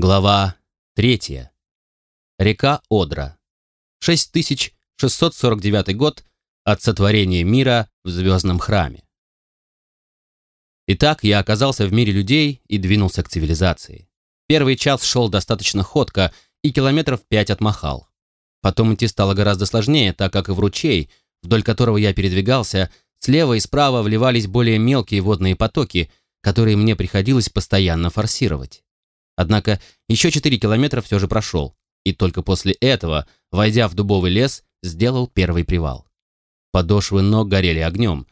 Глава третья. Река Одра. 6649 год от сотворения мира в звездном храме. Итак, я оказался в мире людей и двинулся к цивилизации. Первый час шел достаточно ходко и километров пять отмахал. Потом идти стало гораздо сложнее, так как и в ручей, вдоль которого я передвигался, слева и справа вливались более мелкие водные потоки, которые мне приходилось постоянно форсировать. Однако еще 4 километра все же прошел, и только после этого, войдя в дубовый лес, сделал первый привал. Подошвы ног горели огнем.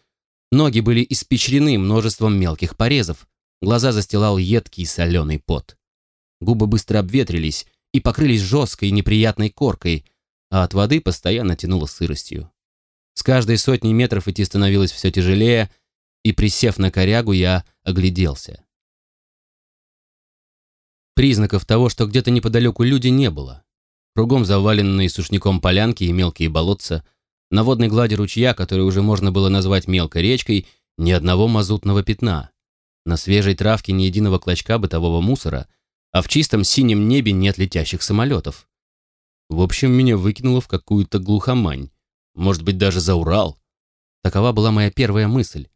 Ноги были испечрены множеством мелких порезов, глаза застилал едкий соленый пот. Губы быстро обветрились и покрылись жесткой неприятной коркой, а от воды постоянно тянуло сыростью. С каждой сотней метров идти становилось все тяжелее, и, присев на корягу, я огляделся. Признаков того, что где-то неподалеку люди, не было. Кругом заваленные сушняком полянки и мелкие болотца, на водной глади ручья, который уже можно было назвать мелкой речкой, ни одного мазутного пятна. На свежей травке ни единого клочка бытового мусора, а в чистом синем небе нет летящих самолетов. В общем, меня выкинуло в какую-то глухомань. Может быть, даже за Урал. Такова была моя первая мысль.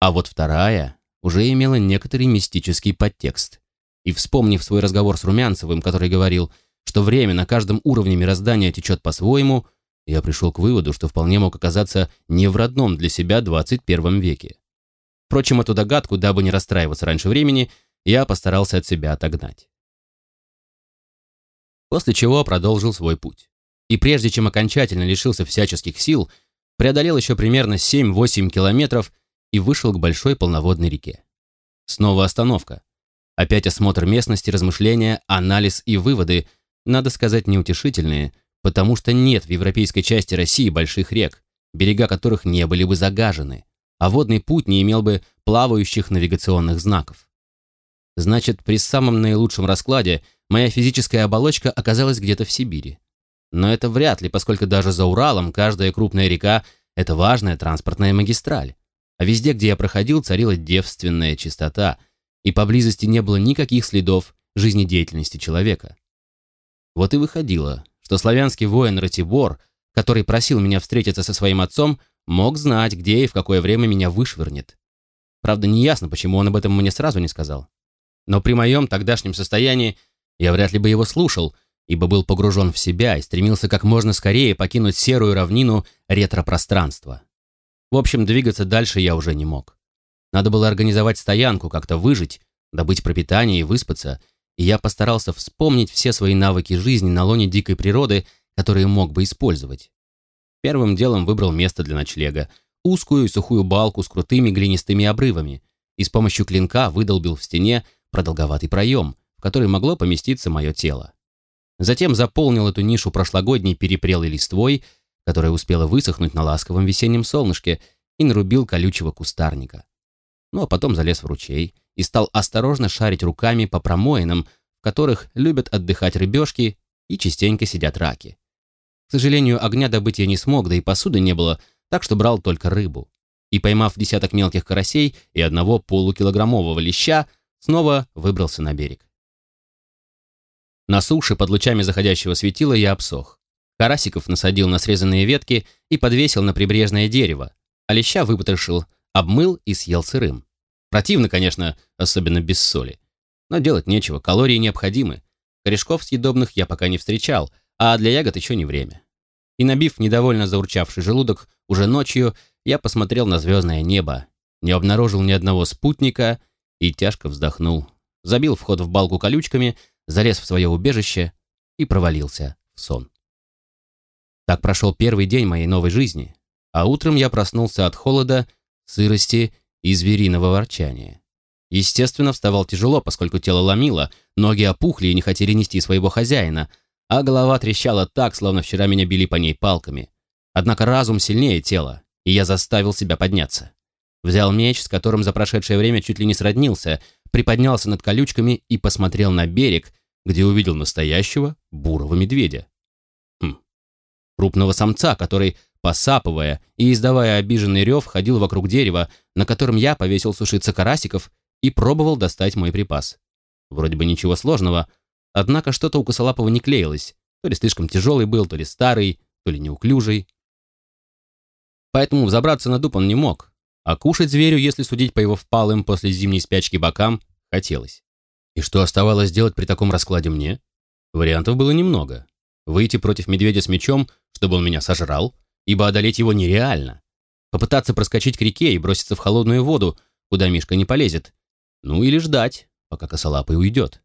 А вот вторая уже имела некоторый мистический подтекст и, вспомнив свой разговор с Румянцевым, который говорил, что время на каждом уровне мироздания течет по-своему, я пришел к выводу, что вполне мог оказаться не в родном для себя 21 веке. Впрочем, эту догадку, дабы не расстраиваться раньше времени, я постарался от себя отогнать. После чего продолжил свой путь. И прежде чем окончательно лишился всяческих сил, преодолел еще примерно 7-8 километров и вышел к большой полноводной реке. Снова остановка. Опять осмотр местности, размышления, анализ и выводы, надо сказать, неутешительные, потому что нет в европейской части России больших рек, берега которых не были бы загажены, а водный путь не имел бы плавающих навигационных знаков. Значит, при самом наилучшем раскладе моя физическая оболочка оказалась где-то в Сибири. Но это вряд ли, поскольку даже за Уралом каждая крупная река – это важная транспортная магистраль. А везде, где я проходил, царила девственная чистота – и поблизости не было никаких следов жизнедеятельности человека. Вот и выходило, что славянский воин Ратибор, который просил меня встретиться со своим отцом, мог знать, где и в какое время меня вышвырнет. Правда, неясно, почему он об этом мне сразу не сказал. Но при моем тогдашнем состоянии я вряд ли бы его слушал, ибо был погружен в себя и стремился как можно скорее покинуть серую равнину ретро-пространства. В общем, двигаться дальше я уже не мог. Надо было организовать стоянку, как-то выжить, добыть пропитание и выспаться, и я постарался вспомнить все свои навыки жизни на лоне дикой природы, которые мог бы использовать. Первым делом выбрал место для ночлега, узкую и сухую балку с крутыми глинистыми обрывами, и с помощью клинка выдолбил в стене продолговатый проем, в который могло поместиться мое тело. Затем заполнил эту нишу прошлогодней перепрелой листвой, которая успела высохнуть на ласковом весеннем солнышке, и нарубил колючего кустарника ну а потом залез в ручей и стал осторожно шарить руками по промоинам, в которых любят отдыхать рыбешки и частенько сидят раки. К сожалению, огня добыть я не смог, да и посуды не было, так что брал только рыбу. И, поймав десяток мелких карасей и одного полукилограммового леща, снова выбрался на берег. На суше под лучами заходящего светила я обсох. Карасиков насадил на срезанные ветки и подвесил на прибрежное дерево, а леща выпотрошил, обмыл и съел сырым. Противно, конечно, особенно без соли. Но делать нечего, калории необходимы. Корешков съедобных я пока не встречал, а для ягод еще не время. И набив недовольно заурчавший желудок, уже ночью я посмотрел на звездное небо, не обнаружил ни одного спутника и тяжко вздохнул. Забил вход в балку колючками, залез в свое убежище и провалился в сон. Так прошел первый день моей новой жизни, а утром я проснулся от холода сырости и звериного ворчания. Естественно, вставал тяжело, поскольку тело ломило, ноги опухли и не хотели нести своего хозяина, а голова трещала так, словно вчера меня били по ней палками. Однако разум сильнее тела, и я заставил себя подняться. Взял меч, с которым за прошедшее время чуть ли не сроднился, приподнялся над колючками и посмотрел на берег, где увидел настоящего бурого медведя. Хм. Крупного самца, который посапывая и издавая обиженный рев, ходил вокруг дерева, на котором я повесил сушиться карасиков и пробовал достать мой припас. Вроде бы ничего сложного, Однако что-то у Косолапова не клеилось. То ли слишком тяжелый был, то ли старый, то ли неуклюжий. Поэтому взобраться на дуб он не мог. А кушать зверю, если судить по его впалым после зимней спячки бокам, хотелось. И что оставалось делать при таком раскладе мне? Вариантов было немного. Выйти против медведя с мечом, чтобы он меня сожрал, ибо одолеть его нереально. Попытаться проскочить к реке и броситься в холодную воду, куда Мишка не полезет. Ну или ждать, пока косолапый уйдет.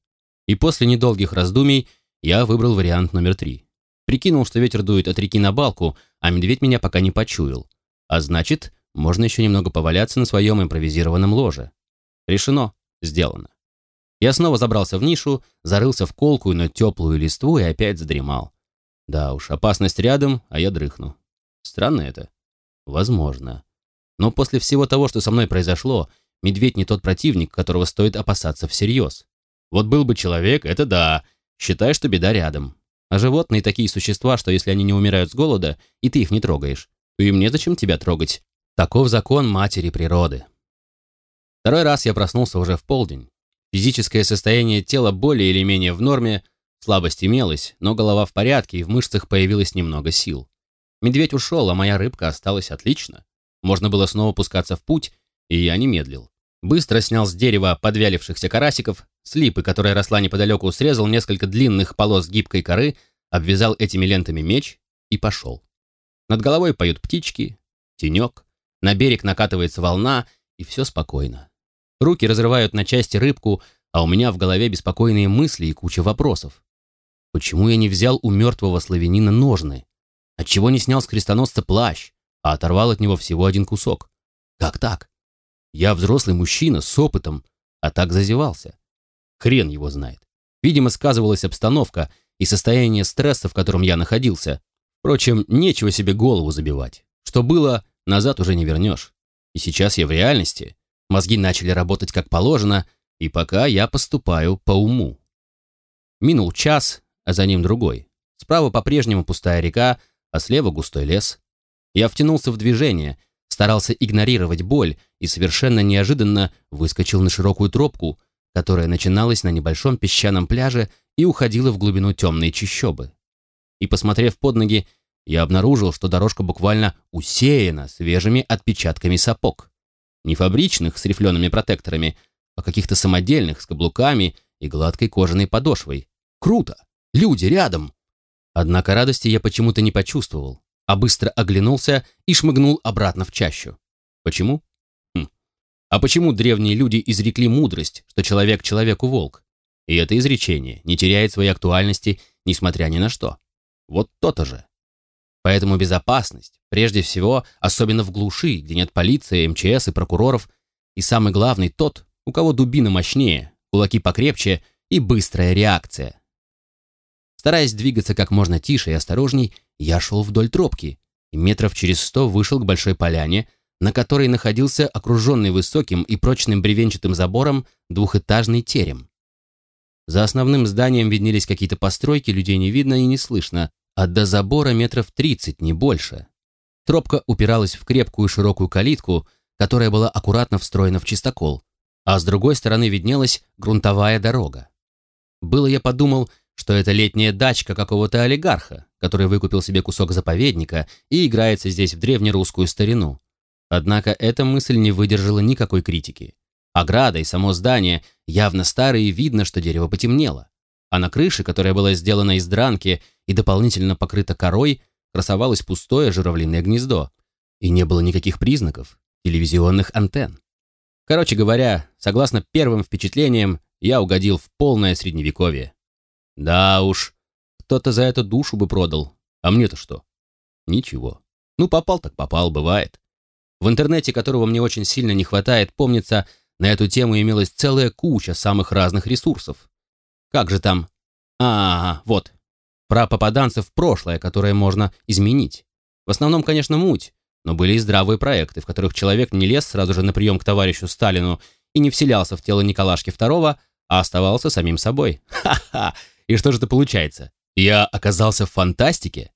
И после недолгих раздумий я выбрал вариант номер три. Прикинул, что ветер дует от реки на балку, а медведь меня пока не почуял. А значит, можно еще немного поваляться на своем импровизированном ложе. Решено. Сделано. Я снова забрался в нишу, зарылся в колкую, но теплую листву и опять задремал. Да уж, опасность рядом, а я дрыхну. Странно это? Возможно. Но после всего того, что со мной произошло, медведь не тот противник, которого стоит опасаться всерьез. Вот был бы человек, это да, считай, что беда рядом. А животные такие существа, что если они не умирают с голода, и ты их не трогаешь, то им незачем тебя трогать. Таков закон матери природы. Второй раз я проснулся уже в полдень. Физическое состояние тела более или менее в норме, слабость имелась, но голова в порядке, и в мышцах появилось немного сил. Медведь ушел, а моя рыбка осталась отлично. Можно было снова пускаться в путь, и я не медлил. Быстро снял с дерева подвялившихся карасиков, с липы, которая росла неподалеку, срезал несколько длинных полос гибкой коры, обвязал этими лентами меч и пошел. Над головой поют птички, тенек, на берег накатывается волна, и все спокойно. Руки разрывают на части рыбку, а у меня в голове беспокойные мысли и куча вопросов. Почему я не взял у мертвого славянина ножны? Отчего не снял с крестоносца плащ, а оторвал от него всего один кусок? Как так? Я взрослый мужчина с опытом, а так зазевался. Хрен его знает. Видимо, сказывалась обстановка и состояние стресса, в котором я находился. Впрочем, нечего себе голову забивать. Что было, назад уже не вернешь. И сейчас я в реальности. Мозги начали работать как положено, и пока я поступаю по уму. Минул час, а за ним другой. Справа по-прежнему пустая река, а слева густой лес. Я втянулся в движение, старался игнорировать боль и совершенно неожиданно выскочил на широкую тропку, которая начиналась на небольшом песчаном пляже и уходила в глубину темной чащобы. И, посмотрев под ноги, я обнаружил, что дорожка буквально усеяна свежими отпечатками сапог. Не фабричных с рифлеными протекторами, а каких-то самодельных с каблуками и гладкой кожаной подошвой. Круто! Люди рядом! Однако радости я почему-то не почувствовал а быстро оглянулся и шмыгнул обратно в чащу. Почему? Хм. А почему древние люди изрекли мудрость, что человек человеку волк? И это изречение не теряет своей актуальности, несмотря ни на что. Вот то-то же. Поэтому безопасность, прежде всего, особенно в глуши, где нет полиции, МЧС и прокуроров, и самый главный тот, у кого дубина мощнее, кулаки покрепче и быстрая реакция. Стараясь двигаться как можно тише и осторожней, я шел вдоль тропки и метров через сто вышел к большой поляне, на которой находился окруженный высоким и прочным бревенчатым забором двухэтажный терем. За основным зданием виднелись какие-то постройки, людей не видно и не слышно, а до забора метров тридцать, не больше. Тропка упиралась в крепкую широкую калитку, которая была аккуратно встроена в чистокол, а с другой стороны виднелась грунтовая дорога. Было я подумал, что это летняя дачка какого-то олигарха, который выкупил себе кусок заповедника и играется здесь в древнерусскую старину. Однако эта мысль не выдержала никакой критики. Ограда и само здание явно старые, и видно, что дерево потемнело. А на крыше, которая была сделана из дранки и дополнительно покрыта корой, красовалось пустое журавлиное гнездо. И не было никаких признаков телевизионных антенн. Короче говоря, согласно первым впечатлениям, я угодил в полное средневековье. Да уж, кто-то за это душу бы продал. А мне-то что? Ничего. Ну, попал так попал, бывает. В интернете, которого мне очень сильно не хватает, помнится, на эту тему имелась целая куча самых разных ресурсов. Как же там? А, вот. Про попаданцев в прошлое, которое можно изменить. В основном, конечно, муть, но были и здравые проекты, в которых человек не лез сразу же на прием к товарищу Сталину и не вселялся в тело Николашки II, а оставался самим собой. Ха-ха! И что же это получается? Я оказался в фантастике?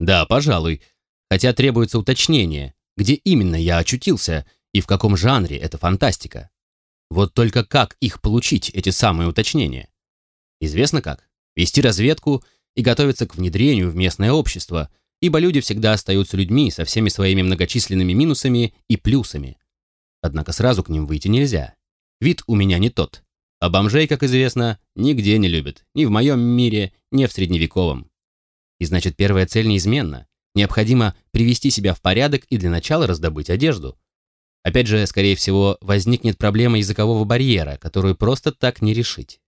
Да, пожалуй. Хотя требуется уточнение, где именно я очутился и в каком жанре эта фантастика. Вот только как их получить, эти самые уточнения? Известно как. Вести разведку и готовиться к внедрению в местное общество, ибо люди всегда остаются людьми со всеми своими многочисленными минусами и плюсами. Однако сразу к ним выйти нельзя. Вид у меня не тот. А бомжей, как известно, нигде не любят. Ни в моем мире, ни в средневековом. И значит, первая цель неизменна. Необходимо привести себя в порядок и для начала раздобыть одежду. Опять же, скорее всего, возникнет проблема языкового барьера, которую просто так не решить.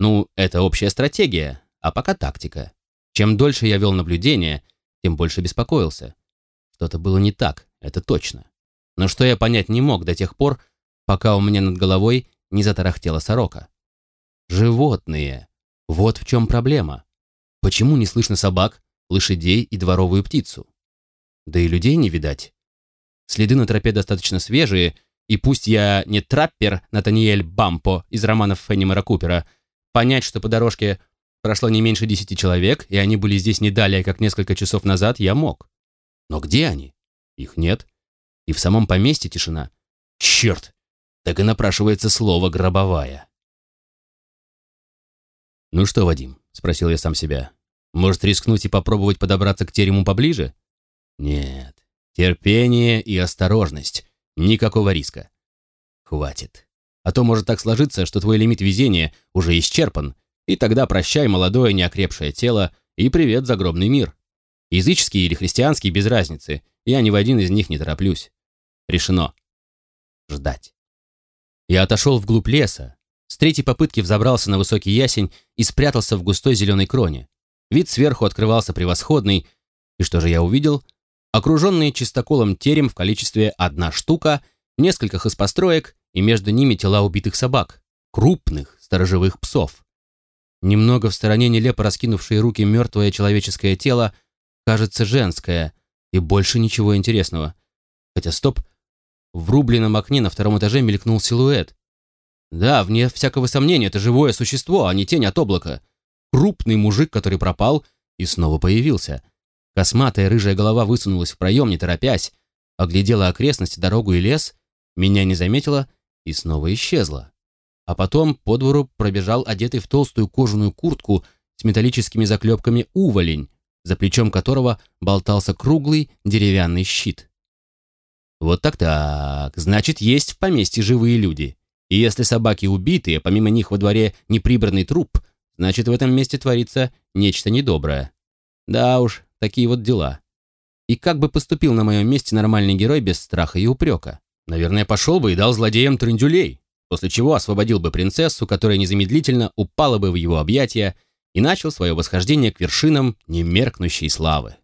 Ну, это общая стратегия, а пока тактика. Чем дольше я вел наблюдение, тем больше беспокоился. Что-то было не так, это точно. Но что я понять не мог до тех пор, пока у меня над головой не затарахтела сорока. Животные. Вот в чем проблема. Почему не слышно собак, лошадей и дворовую птицу? Да и людей не видать. Следы на тропе достаточно свежие, и пусть я не траппер Натаниэль Бампо из романов Феннимера Купера, понять, что по дорожке прошло не меньше десяти человек, и они были здесь не далее, как несколько часов назад, я мог. Но где они? Их нет. И в самом поместье тишина. Черт! Так и напрашивается слово «гробовая». «Ну что, Вадим?» — спросил я сам себя. «Может, рискнуть и попробовать подобраться к терему поближе?» «Нет. Терпение и осторожность. Никакого риска. Хватит. А то может так сложиться, что твой лимит везения уже исчерпан, и тогда прощай молодое неокрепшее тело и привет загробный мир. Языческий или христианский, без разницы. Я ни в один из них не тороплюсь. Решено. Ждать. Я отошел вглубь леса, с третьей попытки взобрался на высокий ясень и спрятался в густой зеленой кроне. Вид сверху открывался превосходный, и что же я увидел? Окруженный чистоколом терем в количестве одна штука, несколько хозпостроек и между ними тела убитых собак, крупных сторожевых псов. Немного в стороне нелепо раскинувшие руки мертвое человеческое тело, кажется женское, и больше ничего интересного. Хотя стоп, в рубленном окне на втором этаже мелькнул силуэт. Да, вне всякого сомнения, это живое существо, а не тень от облака. Крупный мужик, который пропал и снова появился. Косматая рыжая голова высунулась в проем, не торопясь, оглядела окрестности, дорогу и лес, меня не заметила и снова исчезла. А потом по двору пробежал одетый в толстую кожаную куртку с металлическими заклепками уволень, за плечом которого болтался круглый деревянный щит. Вот так-так, значит, есть в поместье живые люди. И если собаки убиты, а помимо них во дворе неприбранный труп, значит, в этом месте творится нечто недоброе. Да уж, такие вот дела. И как бы поступил на моем месте нормальный герой без страха и упрека? Наверное, пошел бы и дал злодеям трындюлей, после чего освободил бы принцессу, которая незамедлительно упала бы в его объятия и начал свое восхождение к вершинам немеркнущей славы.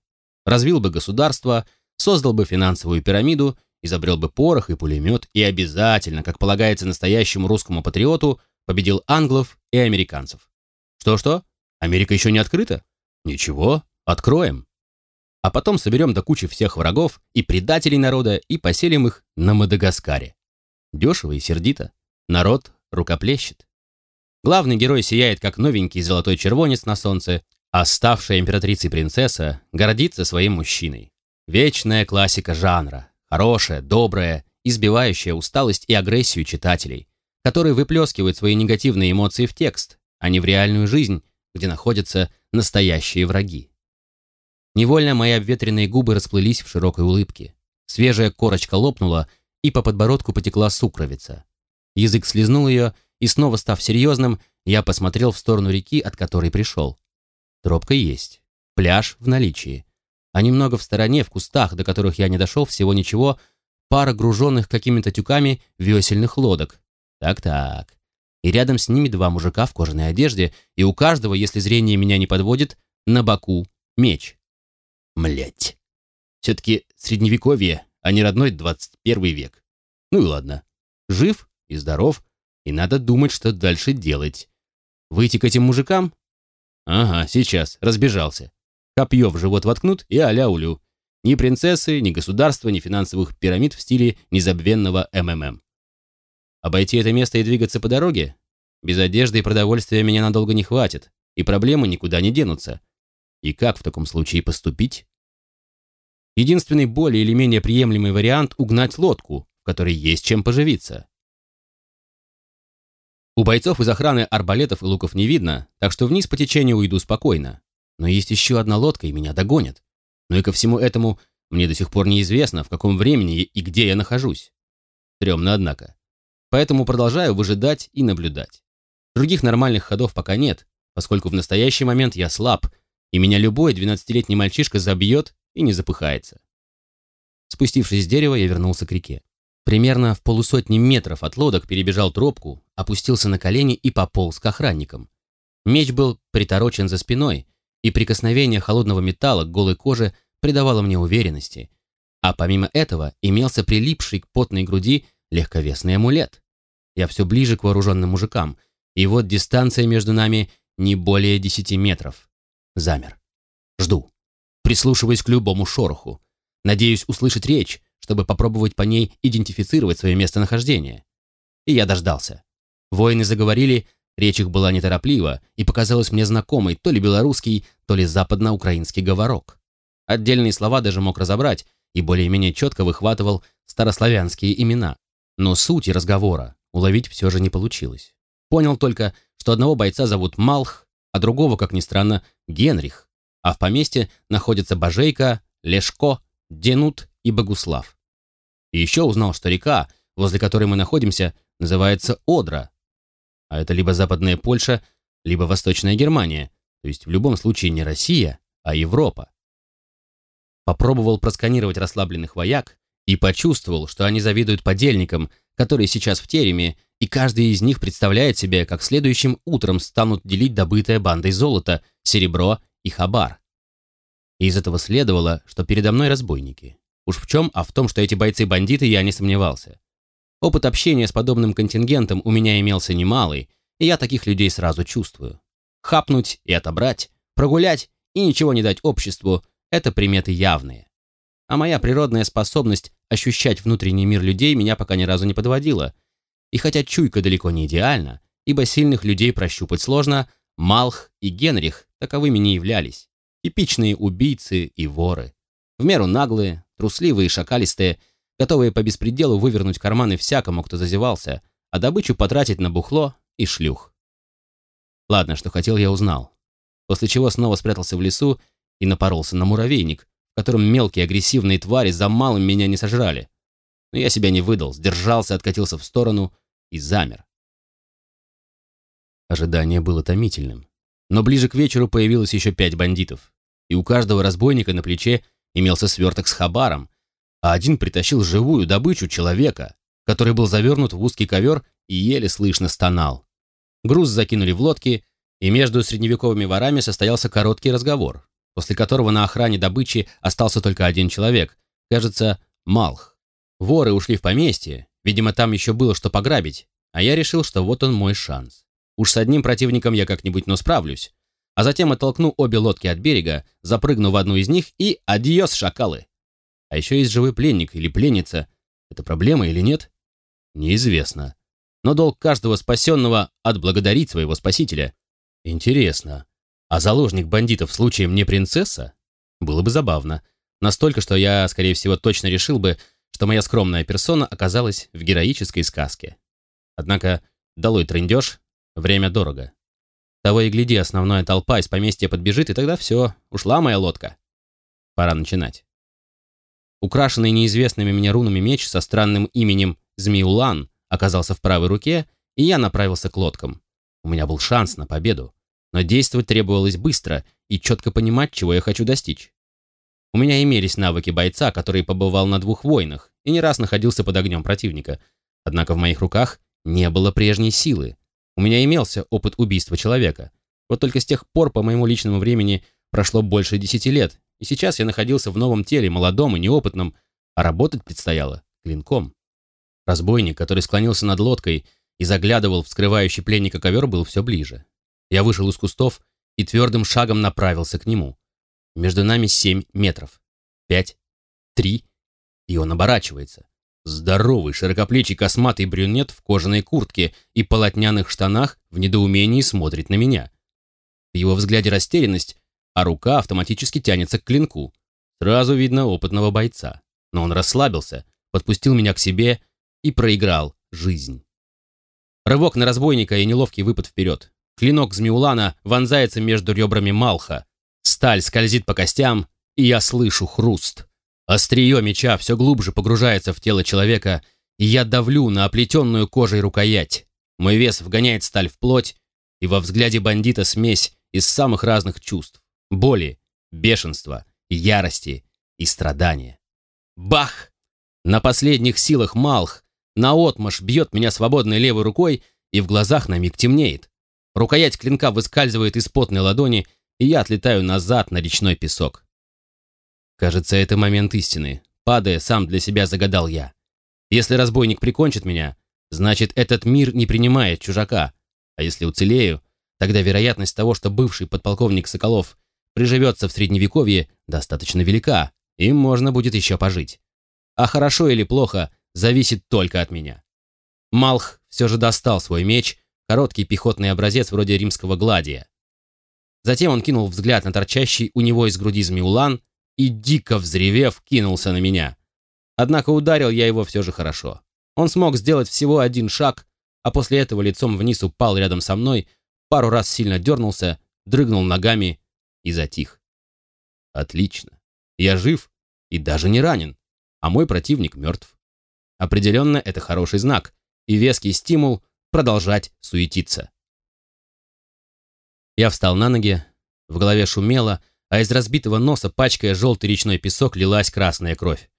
Развил бы государство, создал бы финансовую пирамиду, изобрел бы порох и пулемет и обязательно, как полагается настоящему русскому патриоту, победил англов и американцев. Что-что? Америка еще не открыта? Ничего, откроем. А потом соберем до кучи всех врагов и предателей народа и поселим их на Мадагаскаре. Дешево и сердито. Народ рукоплещет. Главный герой сияет, как новенький золотой червонец на солнце, а ставшая императрицей принцесса гордится своим мужчиной. Вечная классика жанра, хорошая, добрая, избивающая усталость и агрессию читателей, которые выплескивают свои негативные эмоции в текст, а не в реальную жизнь, где находятся настоящие враги. Невольно мои обветренные губы расплылись в широкой улыбке. Свежая корочка лопнула, и по подбородку потекла сукровица. Язык слезнул ее, и снова став серьезным, я посмотрел в сторону реки, от которой пришел. Тропка есть, пляж в наличии а немного в стороне, в кустах, до которых я не дошел всего ничего, пара груженных какими-то тюками весельных лодок. Так-так. И рядом с ними два мужика в кожаной одежде, и у каждого, если зрение меня не подводит, на боку меч. Млять. Все-таки средневековье, а не родной 21 век. Ну и ладно. Жив и здоров, и надо думать, что дальше делать. Выйти к этим мужикам? Ага, сейчас, разбежался. Копье в живот воткнут и аля-улю. Ни принцессы, ни государства, ни финансовых пирамид в стиле незабвенного МММ. Обойти это место и двигаться по дороге? Без одежды и продовольствия меня надолго не хватит, и проблемы никуда не денутся. И как в таком случае поступить? Единственный более или менее приемлемый вариант – угнать лодку, в которой есть чем поживиться. У бойцов из охраны арбалетов и луков не видно, так что вниз по течению уйду спокойно. Но есть еще одна лодка, и меня догонят. Ну и ко всему этому мне до сих пор неизвестно, в каком времени и где я нахожусь. Стремно, однако. Поэтому продолжаю выжидать и наблюдать. Других нормальных ходов пока нет, поскольку в настоящий момент я слаб, и меня любой 12-летний мальчишка забьет и не запыхается. Спустившись с дерева, я вернулся к реке. Примерно в полусотни метров от лодок перебежал тропку, опустился на колени и пополз к охранникам. Меч был приторочен за спиной, и прикосновение холодного металла к голой коже придавало мне уверенности. А помимо этого имелся прилипший к потной груди легковесный амулет. Я все ближе к вооруженным мужикам, и вот дистанция между нами не более десяти метров. Замер. Жду. Прислушиваясь к любому шороху. Надеюсь услышать речь, чтобы попробовать по ней идентифицировать свое местонахождение. И я дождался. Воины заговорили, речь их была нетороплива и показалась мне знакомой то ли белорусский, то ли западноукраинский говорок. Отдельные слова даже мог разобрать и более-менее четко выхватывал старославянские имена. Но сути разговора уловить все же не получилось. Понял только, что одного бойца зовут Малх, а другого, как ни странно, Генрих, а в поместье находятся Божейка, Лешко, Денут и Богуслав. И еще узнал, что река, возле которой мы находимся, называется Одра. А это либо Западная Польша, либо Восточная Германия, то есть в любом случае не Россия, а Европа. Попробовал просканировать расслабленных вояк и почувствовал, что они завидуют подельникам, которые сейчас в тереме, и каждый из них представляет себе, как следующим утром станут делить добытое бандой золото, серебро и хабар. И из этого следовало, что передо мной разбойники. Уж в чем, а в том, что эти бойцы-бандиты, я не сомневался. Опыт общения с подобным контингентом у меня имелся немалый, и я таких людей сразу чувствую. Хапнуть и отобрать, прогулять и ничего не дать обществу – это приметы явные. А моя природная способность ощущать внутренний мир людей меня пока ни разу не подводила. И хотя чуйка далеко не идеальна, ибо сильных людей прощупать сложно, Малх и Генрих таковыми не являлись. Типичные убийцы и воры. В меру наглые, трусливые и шакалистые, готовые по беспределу вывернуть карманы всякому, кто зазевался, а добычу потратить на бухло и шлюх. Ладно, что хотел, я узнал. После чего снова спрятался в лесу и напоролся на муравейник, в котором мелкие агрессивные твари за малым меня не сожрали. Но я себя не выдал, сдержался, откатился в сторону и замер. Ожидание было томительным. Но ближе к вечеру появилось еще пять бандитов и у каждого разбойника на плече имелся сверток с хабаром, а один притащил живую добычу человека, который был завернут в узкий ковер и еле слышно стонал. Груз закинули в лодки, и между средневековыми ворами состоялся короткий разговор, после которого на охране добычи остался только один человек, кажется, Малх. Воры ушли в поместье, видимо, там еще было что пограбить, а я решил, что вот он мой шанс. Уж с одним противником я как-нибудь, но справлюсь, а затем оттолкну обе лодки от берега, запрыгну в одну из них и адьос, шакалы. А еще есть живой пленник или пленница. Это проблема или нет? Неизвестно. Но долг каждого спасенного — отблагодарить своего спасителя. Интересно, а заложник бандитов случаем не принцесса? Было бы забавно. Настолько, что я, скорее всего, точно решил бы, что моя скромная персона оказалась в героической сказке. Однако, долой трындеж, время дорого. Того и гляди, основная толпа из поместья подбежит, и тогда все, ушла моя лодка. Пора начинать. Украшенный неизвестными мне рунами меч со странным именем Змеулан оказался в правой руке, и я направился к лодкам. У меня был шанс на победу, но действовать требовалось быстро и четко понимать, чего я хочу достичь. У меня имелись навыки бойца, который побывал на двух войнах и не раз находился под огнем противника, однако в моих руках не было прежней силы, у меня имелся опыт убийства человека. Вот только с тех пор, по моему личному времени, прошло больше десяти лет, и сейчас я находился в новом теле, молодом и неопытном, а работать предстояло клинком. Разбойник, который склонился над лодкой и заглядывал в скрывающий пленника ковер, был все ближе. Я вышел из кустов и твердым шагом направился к нему. Между нами семь метров. Пять, три, и он оборачивается. Здоровый, широкоплечий косматый брюнет в кожаной куртке и полотняных штанах в недоумении смотрит на меня. В его взгляде растерянность, а рука автоматически тянется к клинку. Сразу видно опытного бойца. Но он расслабился, подпустил меня к себе и проиграл жизнь. Рывок на разбойника и неловкий выпад вперед. Клинок Змеулана вонзается между ребрами Малха. Сталь скользит по костям, и я слышу хруст. Острие меча все глубже погружается в тело человека, и я давлю на оплетенную кожей рукоять. Мой вес вгоняет сталь в плоть, и во взгляде бандита смесь из самых разных чувств. Боли, бешенства, ярости и страдания. Бах! На последних силах Малх наотмашь бьет меня свободной левой рукой, и в глазах на миг темнеет. Рукоять клинка выскальзывает из потной ладони, и я отлетаю назад на речной песок. Кажется, это момент истины. Падая, сам для себя загадал я. Если разбойник прикончит меня, значит, этот мир не принимает чужака. А если уцелею, тогда вероятность того, что бывший подполковник Соколов приживется в Средневековье, достаточно велика, и можно будет еще пожить. А хорошо или плохо, зависит только от меня. Малх все же достал свой меч, короткий пехотный образец вроде римского гладия. Затем он кинул взгляд на торчащий у него из груди змеулан и, дико взревев, кинулся на меня. Однако ударил я его все же хорошо. Он смог сделать всего один шаг, а после этого лицом вниз упал рядом со мной, пару раз сильно дернулся, дрыгнул ногами и затих. Отлично. Я жив и даже не ранен, а мой противник мертв. Определенно это хороший знак и веский стимул продолжать суетиться. Я встал на ноги, в голове шумело, а из разбитого носа, пачкая желтый речной песок, лилась красная кровь.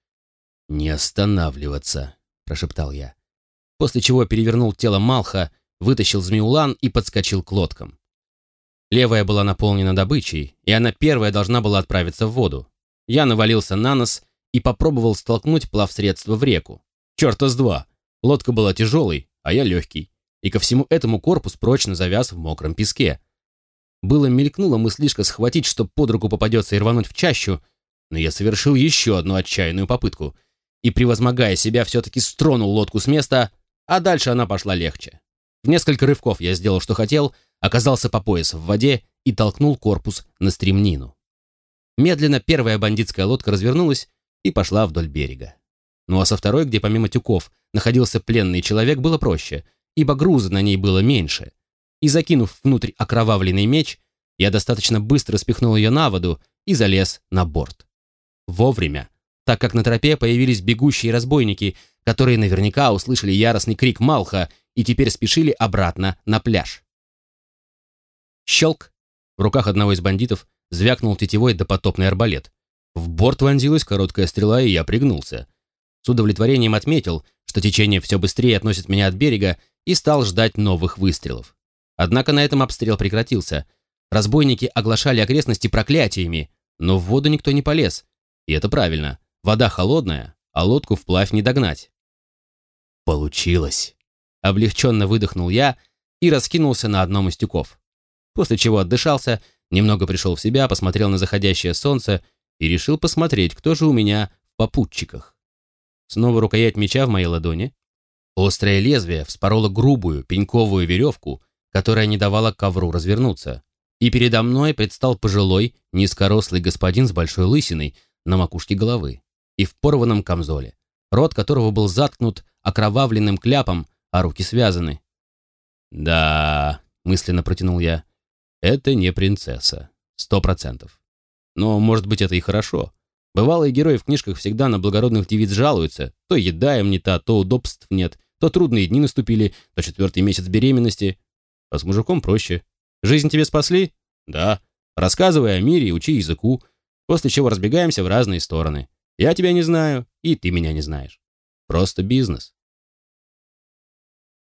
«Не останавливаться», — прошептал я. После чего перевернул тело Малха, вытащил змеулан и подскочил к лодкам. Левая была наполнена добычей, и она первая должна была отправиться в воду. Я навалился на нос и попробовал столкнуть плавсредство в реку. Черта с два. Лодка была тяжелой, а я легкий. И ко всему этому корпус прочно завяз в мокром песке. Было мелькнуло мыслишка схватить, чтоб под руку попадется и рвануть в чащу, но я совершил еще одну отчаянную попытку и, превозмогая себя, все-таки стронул лодку с места, а дальше она пошла легче. В несколько рывков я сделал, что хотел, оказался по пояс в воде и толкнул корпус на стремнину. Медленно первая бандитская лодка развернулась и пошла вдоль берега. Ну а со второй, где помимо тюков находился пленный человек, было проще, ибо груза на ней было меньше. И закинув внутрь окровавленный меч, я достаточно быстро спихнул ее на воду и залез на борт. Вовремя, так как на тропе появились бегущие разбойники, которые наверняка услышали яростный крик Малха и теперь спешили обратно на пляж. Щелк! В руках одного из бандитов звякнул тетевой допотопный арбалет. В борт вонзилась короткая стрела, и я пригнулся. С удовлетворением отметил, что течение все быстрее относит меня от берега, и стал ждать новых выстрелов. Однако на этом обстрел прекратился. Разбойники оглашали окрестности проклятиями, но в воду никто не полез. И это правильно. Вода холодная, а лодку вплавь не догнать. Получилось. Облегченно выдохнул я и раскинулся на одном из тюков. После чего отдышался, немного пришел в себя, посмотрел на заходящее солнце и решил посмотреть, кто же у меня в попутчиках. Снова рукоять меча в моей ладони. Острое лезвие вспороло грубую пеньковую веревку, которая не давала ковру развернуться. И передо мной предстал пожилой, низкорослый господин с большой лысиной на макушке головы и в порванном камзоле, рот которого был заткнут окровавленным кляпом, а руки связаны. «Да», — мысленно протянул я, — «это не принцесса, сто процентов. Но, может быть, это и хорошо. Бывалые герои в книжках всегда на благородных девиц жалуются. То еда им не та, то удобств нет, то трудные дни наступили, то четвертый месяц беременности. А с мужиком проще. Жизнь тебе спасли? Да. Рассказывай о мире и учи языку, после чего разбегаемся в разные стороны. Я тебя не знаю, и ты меня не знаешь. Просто бизнес.